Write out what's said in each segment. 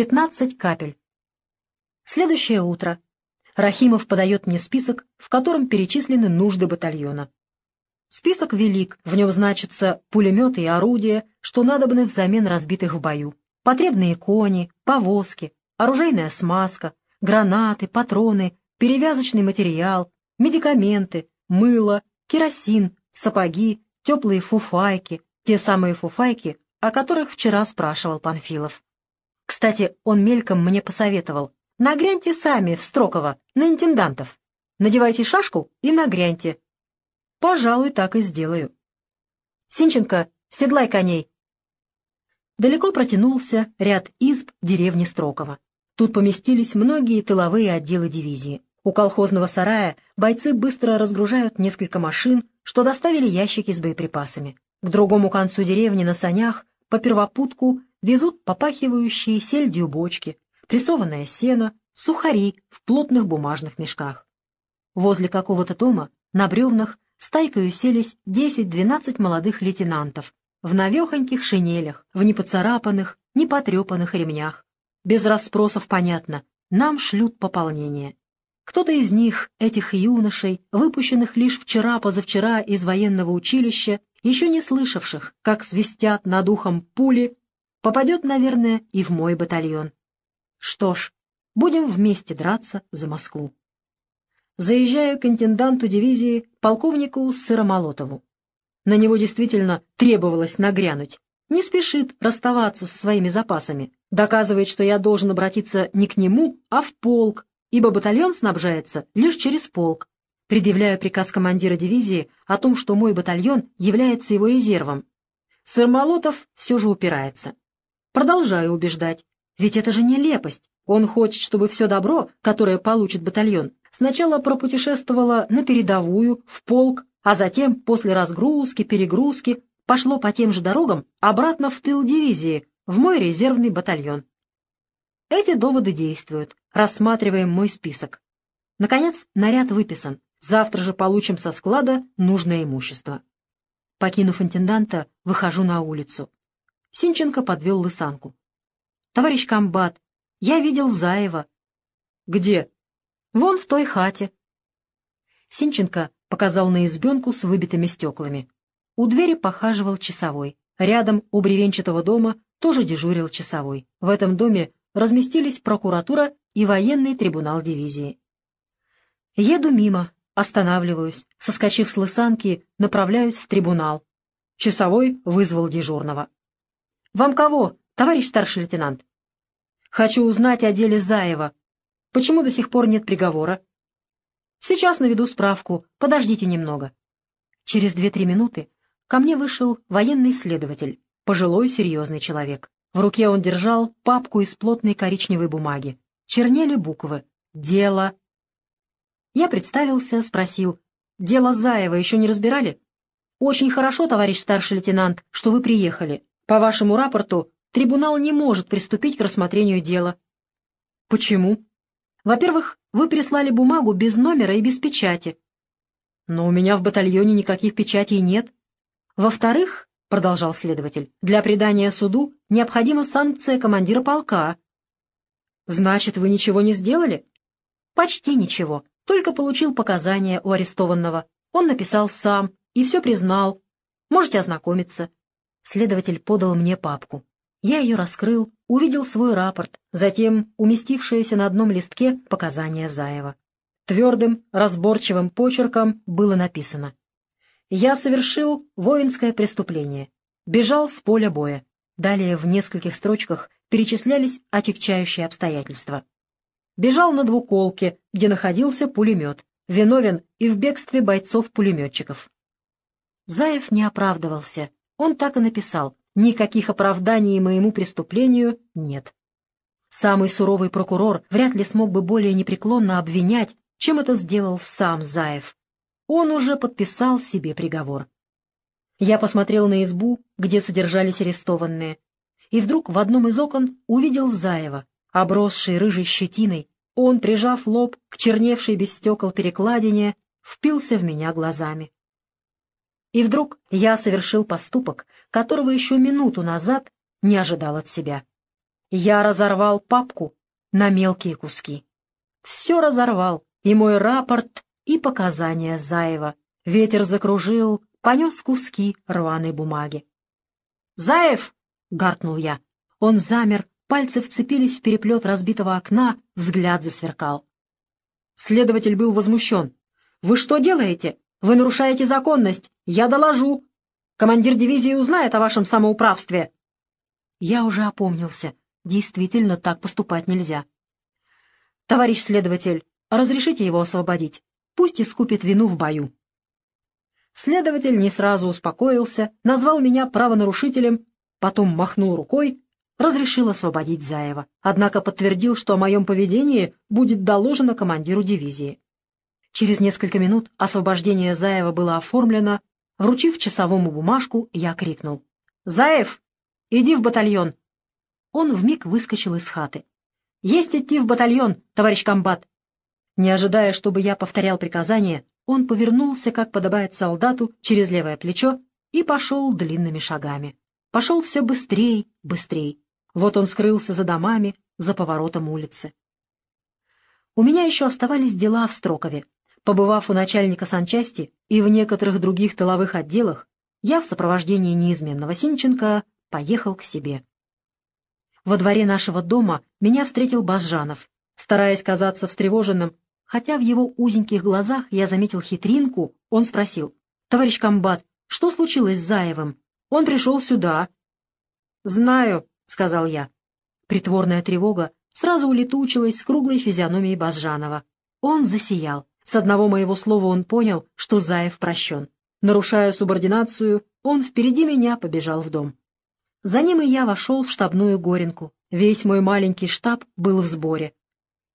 15 капель. Следующее утро. Рахимов подает мне список, в котором перечислены нужды батальона. Список велик, в нем значатся пулеметы и орудия, что надобны взамен разбитых в бою, потребные кони, повозки, оружейная смазка, гранаты, патроны, перевязочный материал, медикаменты, мыло, керосин, сапоги, теплые фуфайки, те самые фуфайки, о которых вчера спрашивал Панфилов. Кстати, он мельком мне посоветовал. Нагряньте сами в Строково, на интендантов. Надевайте шашку и нагряньте. Пожалуй, так и сделаю. Синченко, седлай коней. Далеко протянулся ряд изб деревни Строково. Тут поместились многие тыловые отделы дивизии. У колхозного сарая бойцы быстро разгружают несколько машин, что доставили ящики с боеприпасами. К другому концу деревни на санях по первопутку везут попахивающие сельдью бочки, прессованное сено, сухари в плотных бумажных мешках. Возле какого-то дома на бревнах стайкой уселись 10-12 молодых лейтенантов в навехоньких шинелях, в непоцарапанных, непотрепанных ремнях. Без расспросов понятно, нам шлют пополнение. Кто-то из них, этих юношей, выпущенных лишь вчера-позавчера из военного училища, еще не слышавших, как свистят над ухом пули, попадет, наверное, и в мой батальон. Что ж, будем вместе драться за Москву. Заезжаю к интенданту дивизии полковнику Сыромолотову. На него действительно требовалось нагрянуть. Не спешит расставаться со своими запасами. Доказывает, что я должен обратиться не к нему, а в полк, ибо батальон снабжается лишь через полк. Предъявляю приказ командира дивизии о том, что мой батальон является его резервом. Сэр Молотов все же упирается. Продолжаю убеждать. Ведь это же нелепость. Он хочет, чтобы все добро, которое получит батальон, сначала пропутешествовало на передовую, в полк, а затем, после разгрузки, перегрузки, пошло по тем же дорогам обратно в тыл дивизии, в мой резервный батальон. Эти доводы действуют. Рассматриваем мой список. Наконец, наряд выписан. Завтра же получим со склада нужное имущество. Покинув интенданта, выхожу на улицу. Синченко подвел лысанку. — Товарищ комбат, я видел Заева. — Где? — Вон в той хате. Синченко показал на избенку с выбитыми стеклами. У двери похаживал часовой. Рядом у бревенчатого дома тоже дежурил часовой. В этом доме разместились прокуратура и военный трибунал дивизии. Еду мимо, останавливаюсь, соскочив с лысанки, направляюсь в трибунал. Часовой вызвал дежурного. «Вам кого, товарищ старший лейтенант?» «Хочу узнать о деле Заева. Почему до сих пор нет приговора?» «Сейчас наведу справку. Подождите немного». Через две-три минуты ко мне вышел военный следователь, пожилой серьезный человек. В руке он держал папку из плотной коричневой бумаги. Чернели буквы «Дело». Я представился, спросил. «Дело Заева еще не разбирали?» «Очень хорошо, товарищ старший лейтенант, что вы приехали. По вашему рапорту трибунал не может приступить к рассмотрению дела». «Почему?» «Во-первых, вы прислали бумагу без номера и без печати». «Но у меня в батальоне никаких печатей нет». «Во-вторых, — продолжал следователь, — для предания суду необходима санкция командира полка. Значит, вы ничего не сделали? Почти ничего, только получил показания у арестованного. Он написал сам и все признал. Можете ознакомиться. Следователь подал мне папку. Я ее раскрыл, увидел свой рапорт, затем уместившееся на одном листке показания Заева. Твердым, разборчивым почерком было написано я совершил воинское преступление, бежал с поля боя. Далее в нескольких строчках перечислялись отягчающие обстоятельства. Бежал на двуколке, где находился пулемет, виновен и в бегстве бойцов-пулеметчиков. Заев не оправдывался. Он так и написал. Никаких оправданий моему преступлению нет. Самый суровый прокурор вряд ли смог бы более непреклонно обвинять, чем это сделал сам Заев он уже подписал себе приговор. Я посмотрел на избу, где содержались арестованные, и вдруг в одном из окон увидел Заева, обросший рыжей щетиной. Он, прижав лоб к черневшей без стекол перекладине, впился в меня глазами. И вдруг я совершил поступок, которого еще минуту назад не ожидал от себя. Я разорвал папку на мелкие куски. Все разорвал, и мой рапорт, и показания Заева. Ветер закружил, понес куски рваной бумаги. «Заев!» — гаркнул я. Он замер, пальцы вцепились в переплет разбитого окна, взгляд засверкал. Следователь был возмущен. «Вы что делаете? Вы нарушаете законность! Я доложу! Командир дивизии узнает о вашем самоуправстве!» Я уже опомнился. Действительно, так поступать нельзя. «Товарищ следователь, разрешите его освободить. Пусть искупит вину в бою». Следователь не сразу успокоился, назвал меня правонарушителем, потом махнул рукой, разрешил освободить Заева, однако подтвердил, что о моем поведении будет доложено командиру дивизии. Через несколько минут освобождение Заева было оформлено. Вручив часовому бумажку, я крикнул. «Заев, иди в батальон!» Он вмиг выскочил из хаты. «Есть идти в батальон, товарищ комбат!» Не ожидая, чтобы я повторял приказание, он повернулся, как подобает солдату, через левое плечо и пошел длинными шагами. Пошел все быстрее, быстрее. Вот он скрылся за домами, за поворотом улицы. У меня еще оставались дела в Строкове. Побывав у начальника санчасти и в некоторых других тыловых отделах, я в сопровождении неизменного Синченко поехал к себе. Во дворе нашего дома меня встретил Базжанов. Стараясь казаться встревоженным, хотя в его узеньких глазах я заметил хитринку, он спросил, «Товарищ комбат, что случилось с Заевым? Он пришел сюда». «Знаю», — сказал я. Притворная тревога сразу улетучилась с круглой физиономией Базжанова. Он засиял. С одного моего слова он понял, что Заев прощен. Нарушая субординацию, он впереди меня побежал в дом. За ним и я вошел в штабную горенку. Весь мой маленький штаб был в сборе.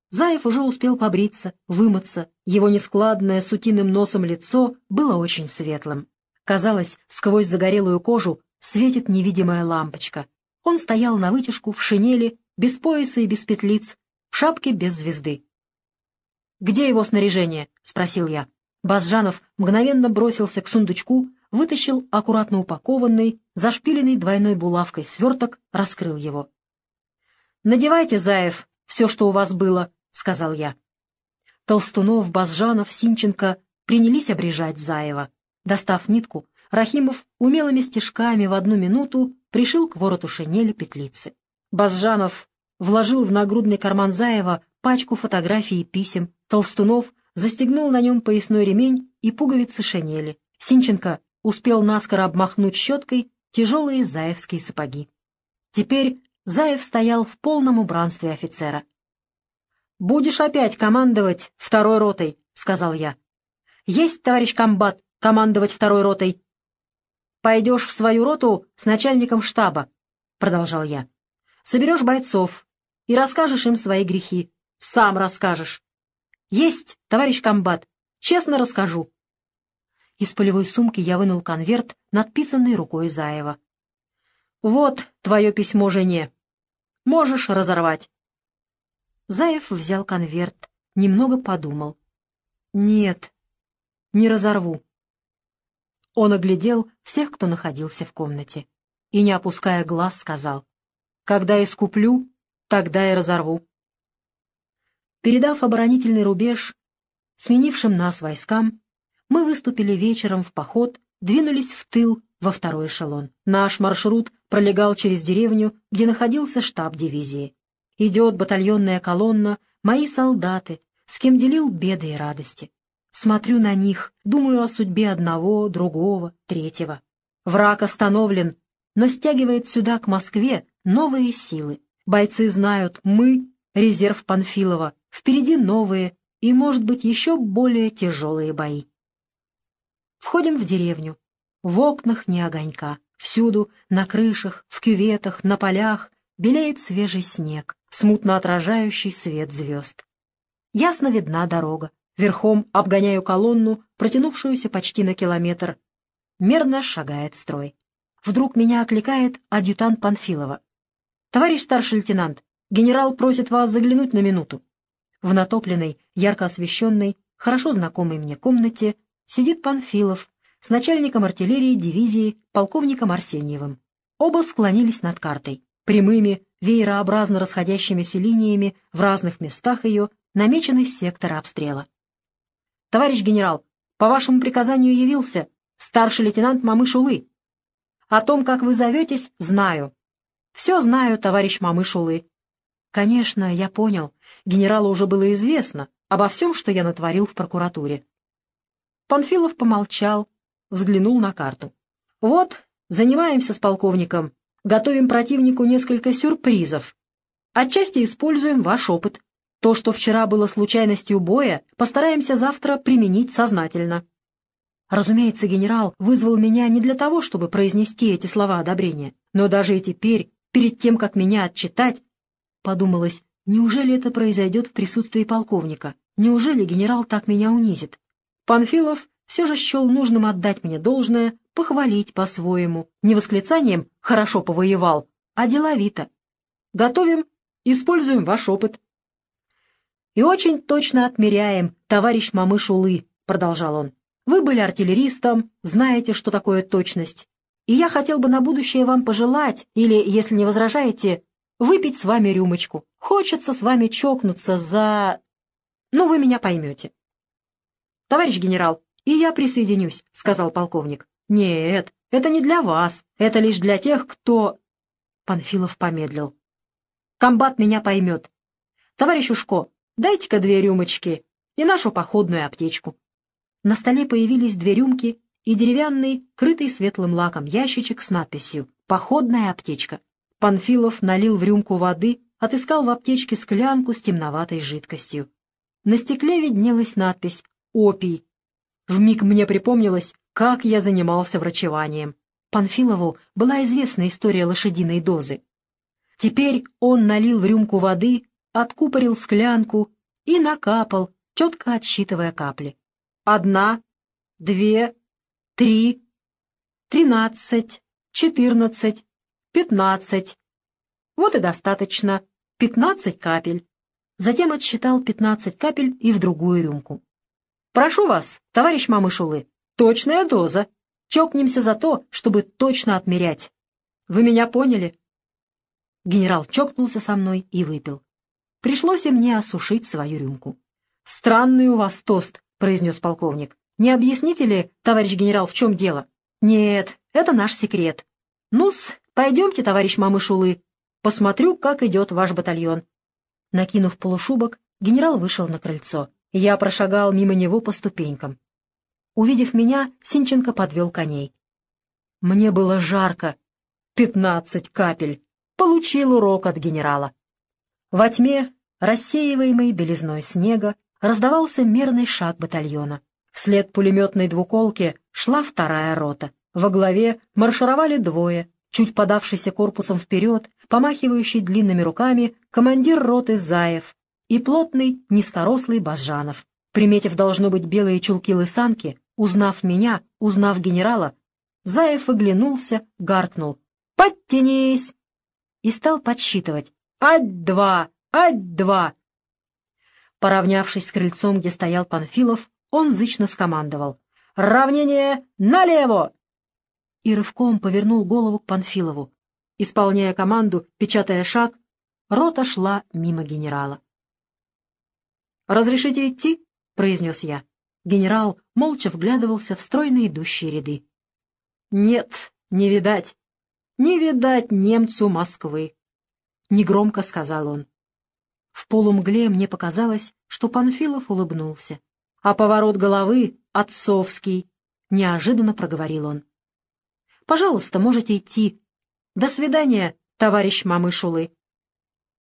Заев уже успел побриться, вымыться. Его нескладное с утиным носом лицо было очень светлым. Казалось, сквозь загорелую кожу светит невидимая лампочка. Он стоял на вытяжку в шинели, без пояса и без петлиц, в шапке без звезды. «Где его снаряжение?» — спросил я. Базжанов мгновенно бросился к сундучку, вытащил аккуратно упакованный, зашпиленный двойной булавкой сверток, раскрыл его. «Надевайте, Заев, все, что у вас было», — сказал я. Толстунов, Базжанов, Синченко принялись обрежать Заева. Достав нитку, Рахимов умелыми стежками в одну минуту пришил к вороту шинели петлицы. Базжанов вложил в нагрудный карман Заева пачку фотографий и писем. Толстунов застегнул на нем поясной ремень и пуговицы шинели. Синченко успел наскоро обмахнуть щеткой тяжелые заевские сапоги. Теперь Заев стоял в полном убранстве офицера. «Будешь опять командовать второй ротой», — сказал я. «Есть, товарищ комбат, командовать второй ротой». «Пойдешь в свою роту с начальником штаба», — продолжал я. «Соберешь бойцов и расскажешь им свои грехи. Сам расскажешь». «Есть, товарищ комбат, честно расскажу», из полевой сумки я вынул конверт, надписанный рукой Заева. «Вот твое письмо жене. Можешь разорвать». Заев взял конверт, немного подумал. «Нет, не разорву». Он оглядел всех, кто находился в комнате, и, не опуская глаз, сказал, «Когда искуплю, тогда и разорву». Передав оборонительный рубеж сменившим нас войскам, мы выступили вечером в поход, двинулись в тыл во второй эшелон. Наш маршрут пролегал через деревню, где находился штаб дивизии. Идет батальонная колонна, мои солдаты, с кем делил беды и радости. Смотрю на них, думаю о судьбе одного, другого, третьего. Враг остановлен, но стягивает сюда, к Москве, новые силы. Бойцы знают, мы — резерв Панфилова, впереди новые и, может быть, еще более тяжелые бои. Входим в деревню. В окнах не огонька. Всюду, на крышах, в кюветах, на полях, белеет свежий снег, смутно отражающий свет звезд. Ясно видна дорога. Верхом обгоняю колонну, протянувшуюся почти на километр. Мерно шагает строй. Вдруг меня окликает адъютант Панфилова. «Товарищ старший лейтенант, генерал просит вас заглянуть на минуту». В натопленной, ярко освещенной, хорошо знакомой мне комнате сидит Панфилов с начальником артиллерии дивизии полковником Арсеньевым. Оба склонились над картой. Прямыми, веерообразно расходящимися линиями в разных местах ее намечены секторы обстрела. «Товарищ генерал, по вашему приказанию явился старший лейтенант Мамышулы. О том, как вы зоветесь, знаю. Все знаю, товарищ Мамышулы». Конечно, я понял. Генералу уже было известно обо всем, что я натворил в прокуратуре. Панфилов помолчал, взглянул на карту. «Вот, занимаемся с полковником. Готовим противнику несколько сюрпризов. Отчасти используем ваш опыт. То, что вчера было случайностью боя, постараемся завтра применить сознательно». Разумеется, генерал вызвал меня не для того, чтобы произнести эти слова одобрения, но даже и теперь, перед тем, как меня отчитать, подумалось, неужели это произойдет в присутствии полковника? Неужели генерал так меня унизит? Панфилов все же счел нужным отдать мне должное, похвалить по-своему, не восклицанием «хорошо повоевал», а деловито. Готовим, используем ваш опыт. «И очень точно отмеряем, товарищ Мамыш Улы», — продолжал он. «Вы были артиллеристом, знаете, что такое точность. И я хотел бы на будущее вам пожелать, или, если не возражаете, выпить с вами рюмочку. Хочется с вами чокнуться за... Ну, вы меня поймете». «Товарищ генерал, и я присоединюсь», — сказал полковник. «Нет, это не для вас, это лишь для тех, кто...» Панфилов помедлил. «Комбат меня поймет. Товарищ Ушко, дайте-ка две рюмочки и нашу походную аптечку». На столе появились две рюмки и деревянный, крытый светлым лаком ящичек с надписью «Походная аптечка». Панфилов налил в рюмку воды, отыскал в аптечке склянку с темноватой жидкостью. На стекле виднелась надпись «Опий». Вмиг мне припомнилось, как я занимался врачеванием. Панфилову была известна история лошадиной дозы. Теперь он налил в рюмку воды, откупорил склянку и накапал, четко отсчитывая капли. Одна, две, три, тринадцать, четырнадцать, пятнадцать. Вот и достаточно. Пятнадцать капель. Затем отсчитал пятнадцать капель и в другую рюмку. «Прошу вас, товарищ Мамышулы, точная доза. Чокнемся за то, чтобы точно отмерять. Вы меня поняли?» Генерал чокнулся со мной и выпил. Пришлось и мне осушить свою рюмку. «Странный у вас тост», — произнес полковник. «Не объясните ли, товарищ генерал, в чем дело?» «Нет, это наш секрет. Ну-с, пойдемте, товарищ Мамышулы, посмотрю, как идет ваш батальон». Накинув полушубок, генерал вышел на крыльцо. Я прошагал мимо него по ступенькам. Увидев меня, Синченко подвел коней. Мне было жарко. Пятнадцать капель. Получил урок от генерала. Во тьме, рассеиваемой белизной снега, раздавался мерный шаг батальона. Вслед пулеметной двуколке шла вторая рота. Во главе маршировали двое, чуть подавшийся корпусом вперед, помахивающий длинными руками, командир роты Заев, и плотный, низкорослый Базжанов. Приметив, должно быть, белые чулки-лысанки, узнав меня, узнав генерала, Заев оглянулся, гаркнул «Подтянись!» и стал подсчитывать «Ать-два! Ать-два!» Поравнявшись с крыльцом, где стоял Панфилов, он зычно скомандовал «Равнение налево!» И рывком повернул голову к Панфилову. Исполняя команду, печатая шаг, рота шла мимо генерала. «Разрешите идти?» — произнес я. Генерал молча вглядывался в стройно идущие ряды. «Нет, не видать. Не видать немцу Москвы!» — негромко сказал он. В полумгле мне показалось, что Панфилов улыбнулся. А поворот головы отцовский, — неожиданно проговорил он. «Пожалуйста, можете идти. До свидания, товарищ Мамышулы».